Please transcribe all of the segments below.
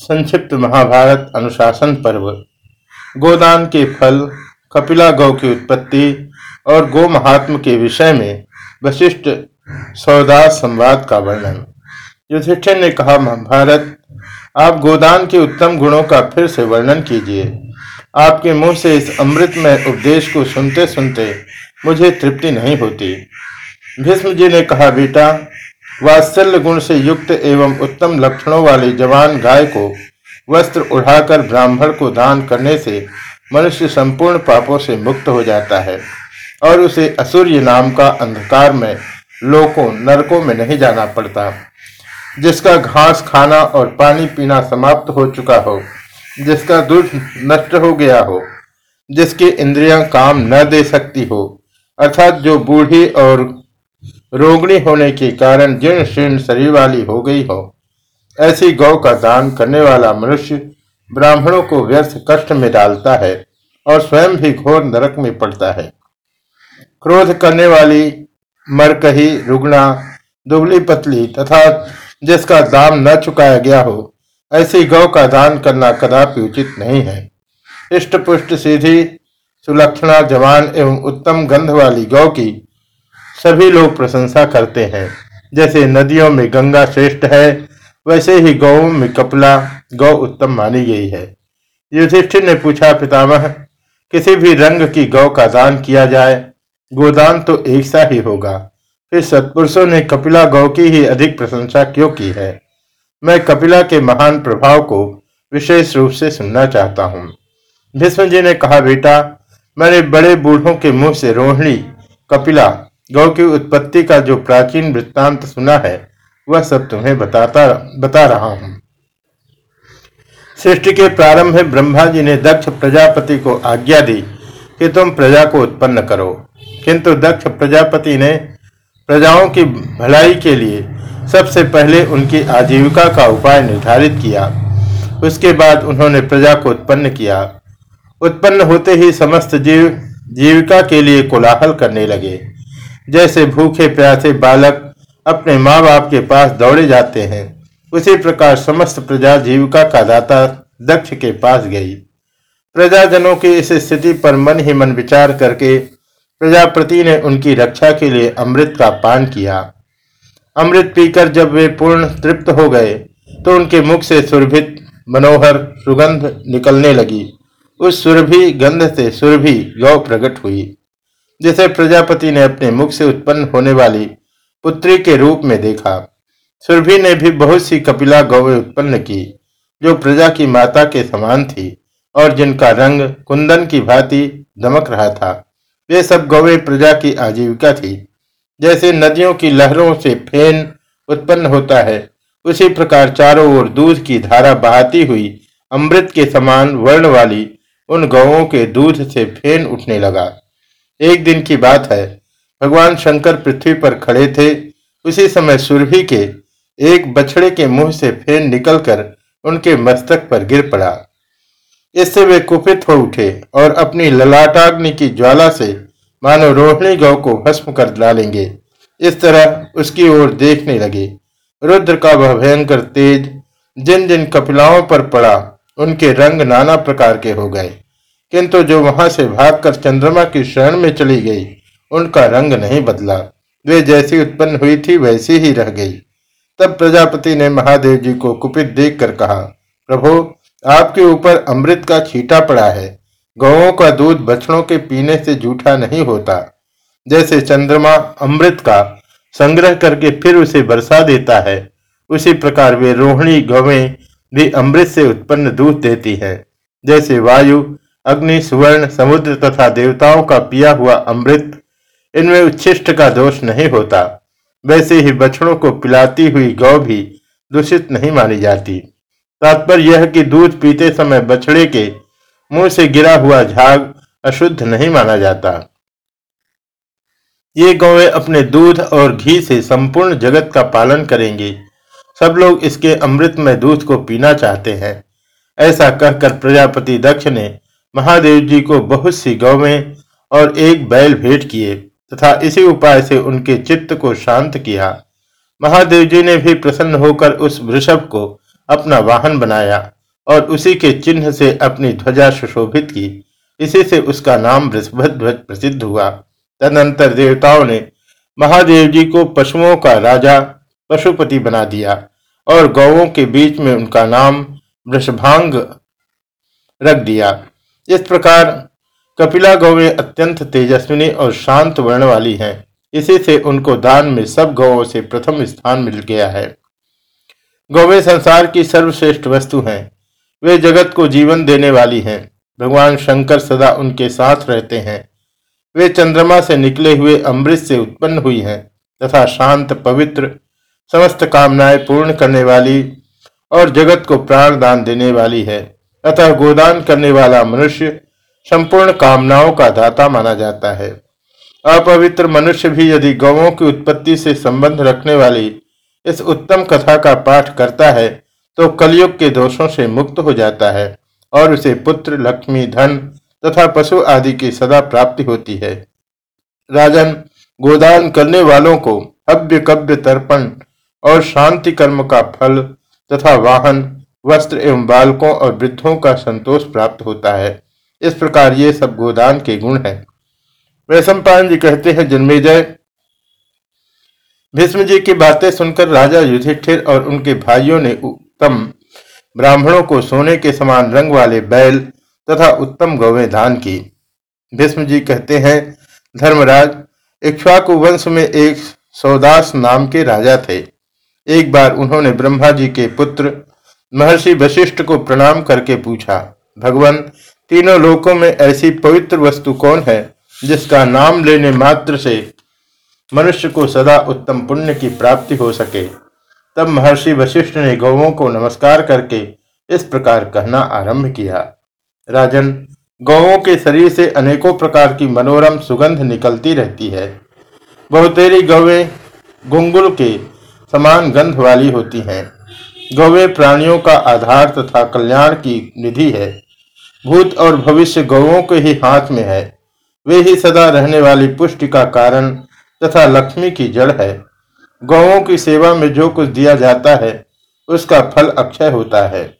संक्षिप्त महाभारत अनुशासन पर्व। गोदान के फल, कपिला गौ की उत्पत्ति और गो महात्म के विषय में वशिष्ठ सौदास संवाद का वर्णन। युधिष्ठिर ने कहा, महाभारत, आप गोदान के उत्तम गुणों का फिर से वर्णन कीजिए। आपके मुँह से इस अमृत में उपदेश को सुनते सुनते मुझे तृप्ति नहीं होती। भीष्म जी ने कहा, बेटा वात्सल्य गुण से युक्त एवं उत्तम लक्षणों वाली जवान गाय को वस्त्र उड़ाकर ब्राह्मण को दान करने से मनुष्य संपूर्ण पापों से मुक्त हो जाता है और उसे असुर्य नाम का अंधकार में, लोकों, नरकों में नहीं जाना पड़ता। जिसका घास खाना और पानी पीना समाप्त हो चुका हो, जिसका दूध नष्ट हो गया हो, जिसकी इंद्रियाँ काम न दे सकती हो, अर्थात जो बूढ़ी और रोगणी होने के कारण जीर्ण शीर्ण शरीर वाली हो गई हो, ऐसी गौ का दान करने वाला मनुष्य ब्राह्मणों को व्यर्थ कष्ट में डालता है और स्वयं भी घोर नरक में पड़ता है। क्रोध करने वाली मरकही, रुग्णा, दुबली पतली तथा जिसका दाम न चुकाया गया हो, ऐसी गौ का दान करना कदापि उचित नहीं है। इष्ट पुष्ट सीधी, सुलक्षणा जवान एवं उत्तम गंध वाली गौ की सभी लोग प्रशंसा करते हैं। जैसे नदियों में गंगा श्रेष्ठ है, वैसे ही गौ में कपला, गौ उत्तम मानी गई है। युधिष्ठिर ने पूछा, पितामह, किसी भी रंग की गौ का दान किया जाए, गोदान तो एक सा ही होगा। फिर सत्पुरुषों ने कपिला गौ की ही अधिक प्रशंसा क्यों की है? मैं कपिला के महान प्रभाव को विशेष रूप से सुनना चाहता हूँ। भीष्म जी ने कहा, बेटा, मैंने बड़े बूढ़ों के मुँह से रोहिणी, कपिला गौ की उत्पत्ति का जो प्राचीन वृत्तांत सुना है, वह सब तुम्हें बताता, बता रहा हूँ। सृष्टि के प्रारंभ में ब्रह्मा जी ने दक्ष प्रजापति को आज्ञा दी कि तुम प्रजा को उत्पन्न करो। किंतु दक्ष प्रजापति ने प्रजाओं की भलाई के लिए सबसे पहले उनकी आजीविका का उपाय निर्धारित किया। उसके बाद उन्होंने प्रजा को उत्पन्न किया। उत्पन्न होते ही समस्त जीव, जीविका के लिए कोलाहल करने लगे। जैसे भूखे प्यासे बालक अपने माँ बाप के पास दौड़े जाते हैं, उसी प्रकार समस्त प्रजा जीविका का दाता दक्ष के पास गई। प्रजाजनों की इस स्थिति पर मन ही मन विचार करके प्रजापति ने उनकी रक्षा के लिए अमृत का पान किया। अमृत पीकर जब वे पूर्ण तृप्त हो गए तो उनके मुख से सुरभित मनोहर सुगंध निकलने लगी। उस सुरभि गंध से सुरभि गौ प्रकट हुई। जिसे प्रजापति ने अपने मुख से उत्पन्न होने वाली पुत्री के रूप में देखा। सुरभि ने भी बहुत सी कपिला गौवें उत्पन्न की, जो प्रजा की माता के समान थी और जिनका रंग, कुंदन की भांति दमक रहा था। वे सब गौवें प्रजा की आजीविका थी। जैसे नदियों की लहरों से फेन उत्पन्न होता है, उसी प्रकार चारों ओर दूध की धारा बहाती हुई अमृत के समान वर्ण वाली उन गौों के दूध से फेन उठने लगा। एक दिन की बात है। भगवान शंकर पृथ्वी पर खड़े थे। उसी समय सुरभि के एक बछड़े के मुँह से फेन निकलकर उनके मस्तक पर गिर पड़ा। इससे वे कुपित हो उठे और अपनी ललाटाग्नि की ज्वाला से मानो रोहिणी गौ को भस्म कर डालेंगे। इस तरह उसकी ओर देखने लगे। रुद्र का वह भयंकर तेज, जिन जिन कपिलाओं पर पड़ा, उनके रंग नाना प्रकार के हो गए। किंतु जो वहाँ से भागकर चंद्रमा की शरण में चली गई, उनका रंग नहीं बदला। वे जैसी उत्पन्न हुई थी, वैसी ही रह गई। तब प्रजापति ने महादेव जी को कुपित देखकर कहा, प्रभु, आपके ऊपर अमृत का छीटा पड़ा है। गौों का दूध बछड़ों के पीने से जूठा नहीं होता। जैसे चंद्रमा अमृत का संग्रह करके फिर उसे बरसा देता है, उसी प्रकार वे रोहिणी गौवें भी अमृत से उत्पन्न दूध देती है। जैसे वायु अग्नि, सुवर्ण, समुद्र तथा देवताओं का पिया हुआ अमृत, इनमें उच्छिष्ट का दोष नहीं होता। वैसे ही बछड़ों को पिलाती हुई गौ भी दूषित नहीं मानी जाती। तात्पर्य यह कि दूध पीते समय बछड़े के मुँह से गिरा हुआ झाग अशुद्ध नहीं माना जाता। ये गौएँ अपने दूध और घी से संपूर्ण जगत का पालन करेंगी। सब लोग इसके अमृत में दूध को पीना चाहते हैं। ऐसा कहकर प्रजापति दक्ष ने महादेव जी को बहुत सी गौवें और एक बैल भेंट किए तथा इसी उपाय से उनके चित्त को शांत किया। महादेव जी ने भी प्रसन्न होकर उस वृषभ को अपना वाहन बनाया और उसी के चिन्ह से अपनी ध्वजा सुशोभित की। इसी से उसका नाम वृषभध्वज प्रसिद्ध हुआ। तदनंतर देवताओं ने महादेव जी को पशुओं का राजा, पशुपति बना दिया और गौवों के बीच में उनका नाम वृषभांग रख दिया। इस प्रकार कपिला गौवें अत्यंत तेजस्विनी और शांत वर्ण वाली हैं। इसी से उनको दान में सब गौों से प्रथम स्थान मिल गया है। गौवें संसार की सर्वश्रेष्ठ वस्तु हैं। वे जगत को जीवन देने वाली हैं। भगवान शंकर सदा उनके साथ रहते हैं। वे चंद्रमा से निकले हुए अमृत से उत्पन्न हुई हैं तथा शांत, पवित्र, समस्त कामनाएँ पूर्ण करने वाली और जगत को प्राण दान देने वाली है। अतः गोदान करने वाला मनुष्य संपूर्ण कामनाओं का दाता माना जाता है। अपवित्र मनुष्य भी यदि गौों की उत्पत्ति से संबंध रखने वाली इस उत्तम कथा का पाठ करता है तो कलयुग के दोषों से मुक्त हो जाता है और उसे पुत्र, लक्ष्मी, धन तथा पशु आदि की सदा प्राप्ति होती है। राजन, गोदान करने वालों को हव्य कव्य तर्पण और शांति कर्म का फल तथा वाहन वस्त्र एवं बालकों और वृद्धों का संतोष प्राप्त होता है। इस प्रकार ये सब गोदान के गुण हैं। वैश्व जी कहते हैं, जन्मेजय, भीष्म जी की बातें सुनकर राजा युधिष्ठिर और उनके भाइयों ने उत्तम ब्राह्मणों को सोने के समान रंग वाले बैल तथा उत्तम गौवें दान की। भीष्म जी कहते हैं, धर्मराज, इक्ष्वाकु वंश में एक सौदास नाम के राजा थे। एक बार उन्होंने ब्रह्मा जी के पुत्र महर्षि वशिष्ठ को प्रणाम करके पूछा, भगवान, तीनों लोकों में ऐसी पवित्र वस्तु कौन है जिसका नाम लेने मात्र से मनुष्य को सदा उत्तम पुण्य की प्राप्ति हो सके? तब महर्षि वशिष्ठ ने गौवों को नमस्कार करके इस प्रकार कहना आरंभ किया। राजन, गौवों के शरीर से अनेकों प्रकार की मनोरम सुगंध निकलती रहती है। बहुतेरी गौवें गुंगुल के समान गंध वाली होती हैं। गौवे प्राणियों का आधार तथा कल्याण की निधि है। भूत और भविष्य गौवों के ही हाथ में है। वे ही सदा रहने वाली पुष्टि का कारण तथा लक्ष्मी की जड़ है। गौों की सेवा में जो कुछ दिया जाता है, उसका फल अक्षय होता है।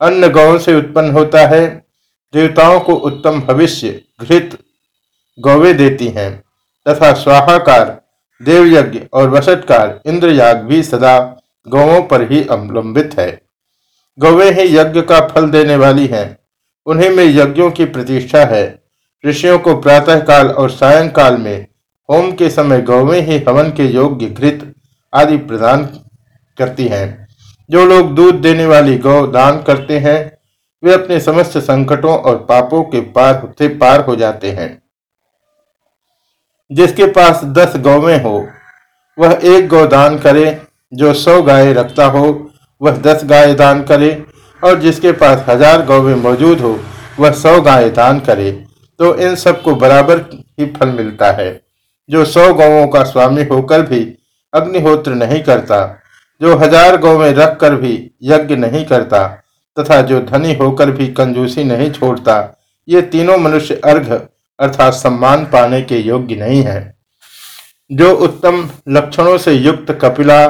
अन्न गौ से उत्पन्न होता है। देवताओं को उत्तम भविष्य, घृत गौवे देती हैं तथा स्वाहाकार, देवयज्ञ और वसटकार इंद्रयाग भी सदा गौों पर ही अवलंबित है। गौवे ही यज्ञ का फल देने वाली हैं। उन्हीं में यज्ञों की प्रतिष्ठा है। ऋषियों को प्रातः काल और सायंकाल में होम के समय गौवें ही हवन के योग्य घृत आदि प्रदान करती हैं। जो लोग दूध देने वाली गौ दान करते हैं, वे अपने समस्त संकटों और पापों के पार से पार हो जाते हैं। जिसके पास दस गौवें हो, वह एक गौ दान करे जो सौ गाय रखता हो, वह दस गाय दान करे, और जिसके पास हज़ार गौवें मौजूद हो, वह सौ गाय दान करे। तो इन सबको बराबर ही फल मिलता है। जो सौ गौों का स्वामी होकर भी अग्निहोत्र नहीं करता, जो हज़ार गौवें रख कर भी यज्ञ नहीं करता, तथा जो धनी होकर भी कंजूसी नहीं छोड़ता, ये तीनों मनुष्य अर्घ अर्थात सम्मान पाने के योग्य नहीं है। जो उत्तम लक्षणों से युक्त कपिला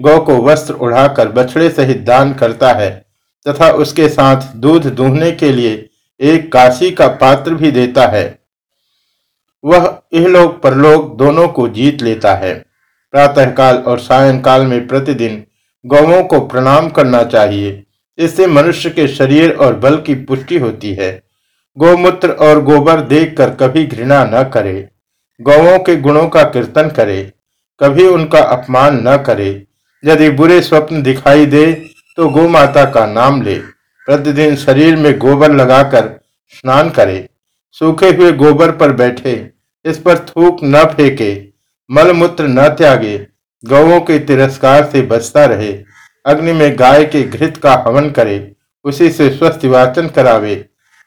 गौ को वस्त्र उड़ाकर बछड़े सहित दान करता है, तथा उसके साथ दूध दूहने के लिए एक काशी का पात्र भी देता है। वह इहलोक परलोक दोनों को जीत लेता है। प्रातःकाल और सायंकाल में प्रतिदिन गौवों को प्रणाम करना चाहिए। इससे मनुष्य के शरीर और बल की पुष्टि होती है। गोमूत्र और गोबर देखकर कभी घृणा न करे। गौवों के गुणों का कीर्तन करे। कभी उनका अपमान न करे। यदि बुरे स्वप्न दिखाई दे तो गौ माता का नाम ले। प्रतिदिन शरीर में गोबर लगाकर स्नान करे। सूखे हुए गोबर पर बैठे, इस पर थूक न फेंके, मलमूत्र न त्यागे गौों के तिरस्कार से बचता रहे। अग्नि में गाय के घृत का हवन करे, उसी से स्वस्थ वाचन करावे।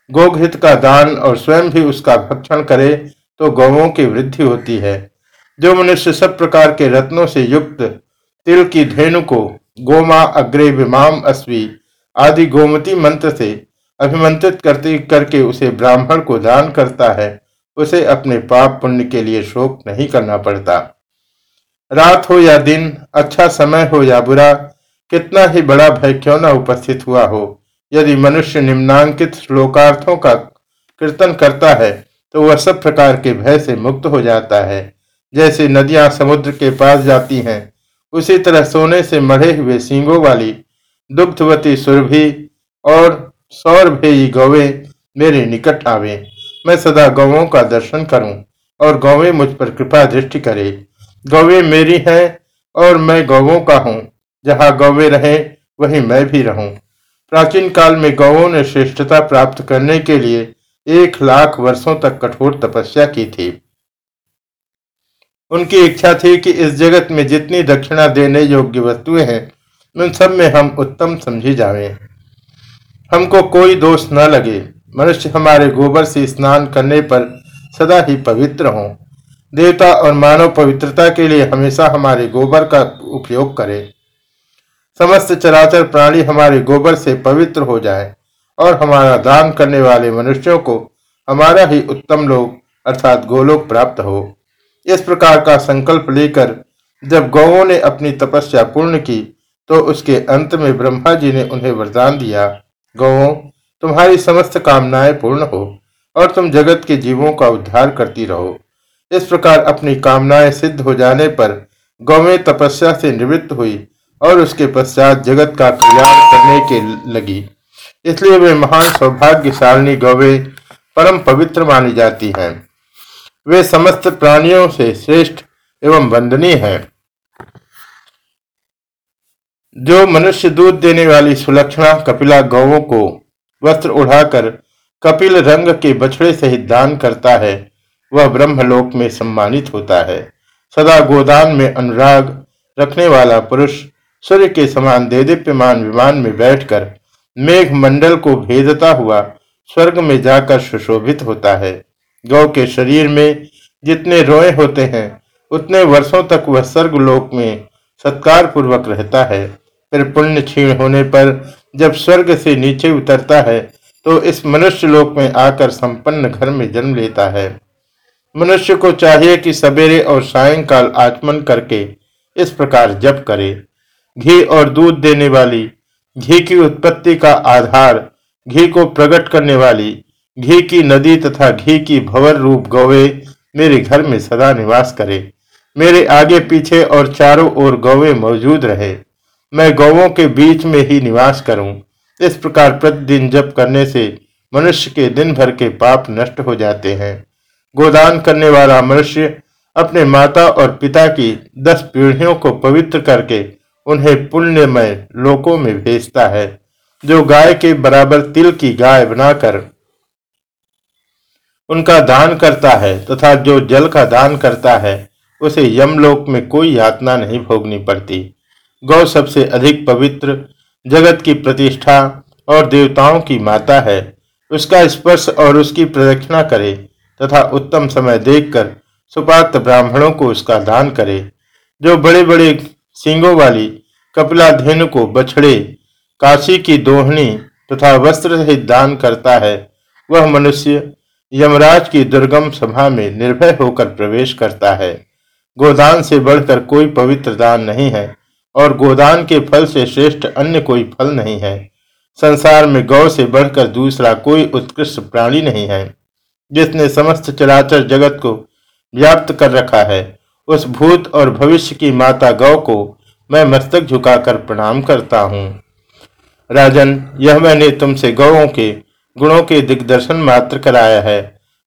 गोघृत का दान और स्वयं भी उसका भक्षण करे तो गौों की वृद्धि होती है। जो मनुष्य सब प्रकार के रत्नों से युक्त तिल की धेनु को गोमा अग्रे विमाम अश्वी आदि गोमती मंत्र से अभिमंत्रित करते करके उसे ब्राह्मण को दान करता है, उसे अपने पाप पुण्य के लिए शोक नहीं करना पड़ता। रात हो या दिन अच्छा समय हो या बुरा, कितना ही बड़ा भय क्यों न उपस्थित हुआ हो, यदि मनुष्य निम्नांकित श्लोकार्थों का कीर्तन करता है तो वह सब प्रकार के भय से मुक्त हो जाता है। जैसे नदियाँ समुद्र के पास जाती हैं उसी तरह सोने से मढ़े हुए सींगों वाली दुग्धवती सुरभि और सौरभेयी गौवे मेरे निकट आवे। मैं सदा गौवों का दर्शन करूँ और गौवे मुझ पर कृपा दृष्टि करे। गौवे मेरी हैं और मैं गौवों का हूँ। जहाँ गौवे रहे, वहीं मैं भी रहूँ। प्राचीन काल में गौवों ने श्रेष्ठता प्राप्त करने के लिए एक लाख वर्षों तक कठोर तपस्या की थी। उनकी इच्छा थी कि इस जगत में जितनी दक्षिणा देने योग्य वस्तुएँ हैं, उन सब में हम उत्तम समझी जावे हमको कोई दोष न लगे। मनुष्य हमारे गोबर से स्नान करने पर सदा ही पवित्र हों। देवता और मानव पवित्रता के लिए हमेशा हमारे गोबर का उपयोग करे। समस्त चराचर प्राणी हमारे गोबर से पवित्र हो जाए और हमारा दान करने वाले मनुष्यों को हमारा ही उत्तम लोग अर्थात गोलोक प्राप्त हो। इस प्रकार का संकल्प लेकर जब गौों ने अपनी तपस्या पूर्ण की तो उसके अंत में ब्रह्मा जी ने उन्हें वरदान दिया गौों तुम्हारी समस्त कामनाएँ पूर्ण हो और तुम जगत के जीवों का उद्धार करती रहो। इस प्रकार अपनी कामनाएँ सिद्ध हो जाने पर गौवें तपस्या से निवृत्त हुई और उसके पश्चात जगत का कल्याण करने के लगी। इसलिए वे महान सौभाग्यशालिनी गौवें परम पवित्र मानी जाती हैं। वे समस्त प्राणियों से श्रेष्ठ एवं वंदनीय है। जो मनुष्य दूध देने वाली सुलक्षणा कपिला गौवों को वस्त्र उड़ाकर कपिल रंग के बछड़े सहित दान करता है, वह ब्रह्मलोक में सम्मानित होता है। सदा गोदान में अनुराग रखने वाला पुरुष सूर्य के समान दे देदीप्यमान विमान में बैठकर मेघ मंडल को भेदता हुआ स्वर्ग में जाकर सुशोभित होता है। गौ के शरीर में जितने रोए होते हैं, उतने वर्षों तक वह स्वर्ग लोक में सत्कार पूर्वक रहता है। फिर पुण्य क्षीण होने पर जब स्वर्ग से नीचे उतरता है तो इस मनुष्य लोक में आकर संपन्न घर में जन्म लेता है। मनुष्य को चाहिए कि सवेरे और सायंकाल आचमन करके इस प्रकार जप करे। घी और दूध देने वाली, घी की उत्पत्ति का आधार, घी को प्रकट करने वाली घी की नदी तथा घी की भवर रूप गौवे मेरे घर में सदा निवास करे। मेरे आगे पीछे और चारों ओर गौवे मौजूद रहे। मैं गौवों के बीच में ही निवास करूँ। इस प्रकार प्रतिदिन जप करने से मनुष्य के दिन भर के पाप नष्ट हो जाते हैं। गोदान करने वाला मनुष्य अपने माता और पिता की दस पीढ़ियों को पवित्र करके उन्हें पुण्यमय लोकों में भेजता है, जो गाय के बराबर तिल की गाय बनाकर उनका दान करता है तथा जो जल का दान करता है, उसे यमलोक में कोई यातना नहीं भोगनी पड़ती। गौ सबसे अधिक पवित्र, जगत की प्रतिष्ठा और देवताओं की माता है। उसका स्पर्श और उसकी प्रदक्षिणा करे तथा उत्तम समय देखकर सुपात्र ब्राह्मणों को उसका दान करे। जो बड़े बड़े सिंगों वाली कपिलाधेनु को बछड़े, काशी की दोहनी तथा वस्त्र सहित दान करता है, वह मनुष्य यमराज की दुर्गम सभा में निर्भय होकर प्रवेश करता है। गोदान से बढ़कर कोई पवित्र दान नहीं है और गोदान के फल से श्रेष्ठ अन्य कोई फल नहीं है। संसार में गौ से बढ़कर दूसरा कोई उत्कृष्ट प्राणी नहीं है। जिसने समस्त चराचर जगत को व्याप्त कर रखा है, उस भूत और भविष्य की माता गौ को मैं मस्तक झुकाकर प्रणाम करता हूँ। राजन, यह मैंने तुमसे गौों के गुणों के दिग्दर्शन मात्र कराया है।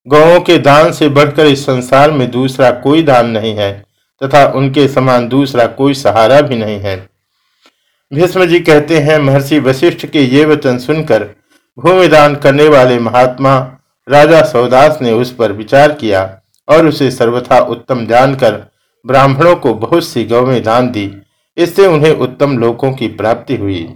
गौों के दान से बढ़कर इस संसार में दूसरा कोई दान नहीं है, तथा उनके समान दूसरा कोई सहारा भी नहीं है। भीष्म जी कहते हैं, महर्षि वशिष्ठ के ये वचन सुनकर भूमिदान करने वाले महात्मा राजा सौदास ने उस पर विचार किया और उसे सर्वथा उत्तम जानकर ब्राह्मणों को बहुत सी गौवें दान दी। इससे उन्हें उत्तम लोकों की प्राप्ति हुई।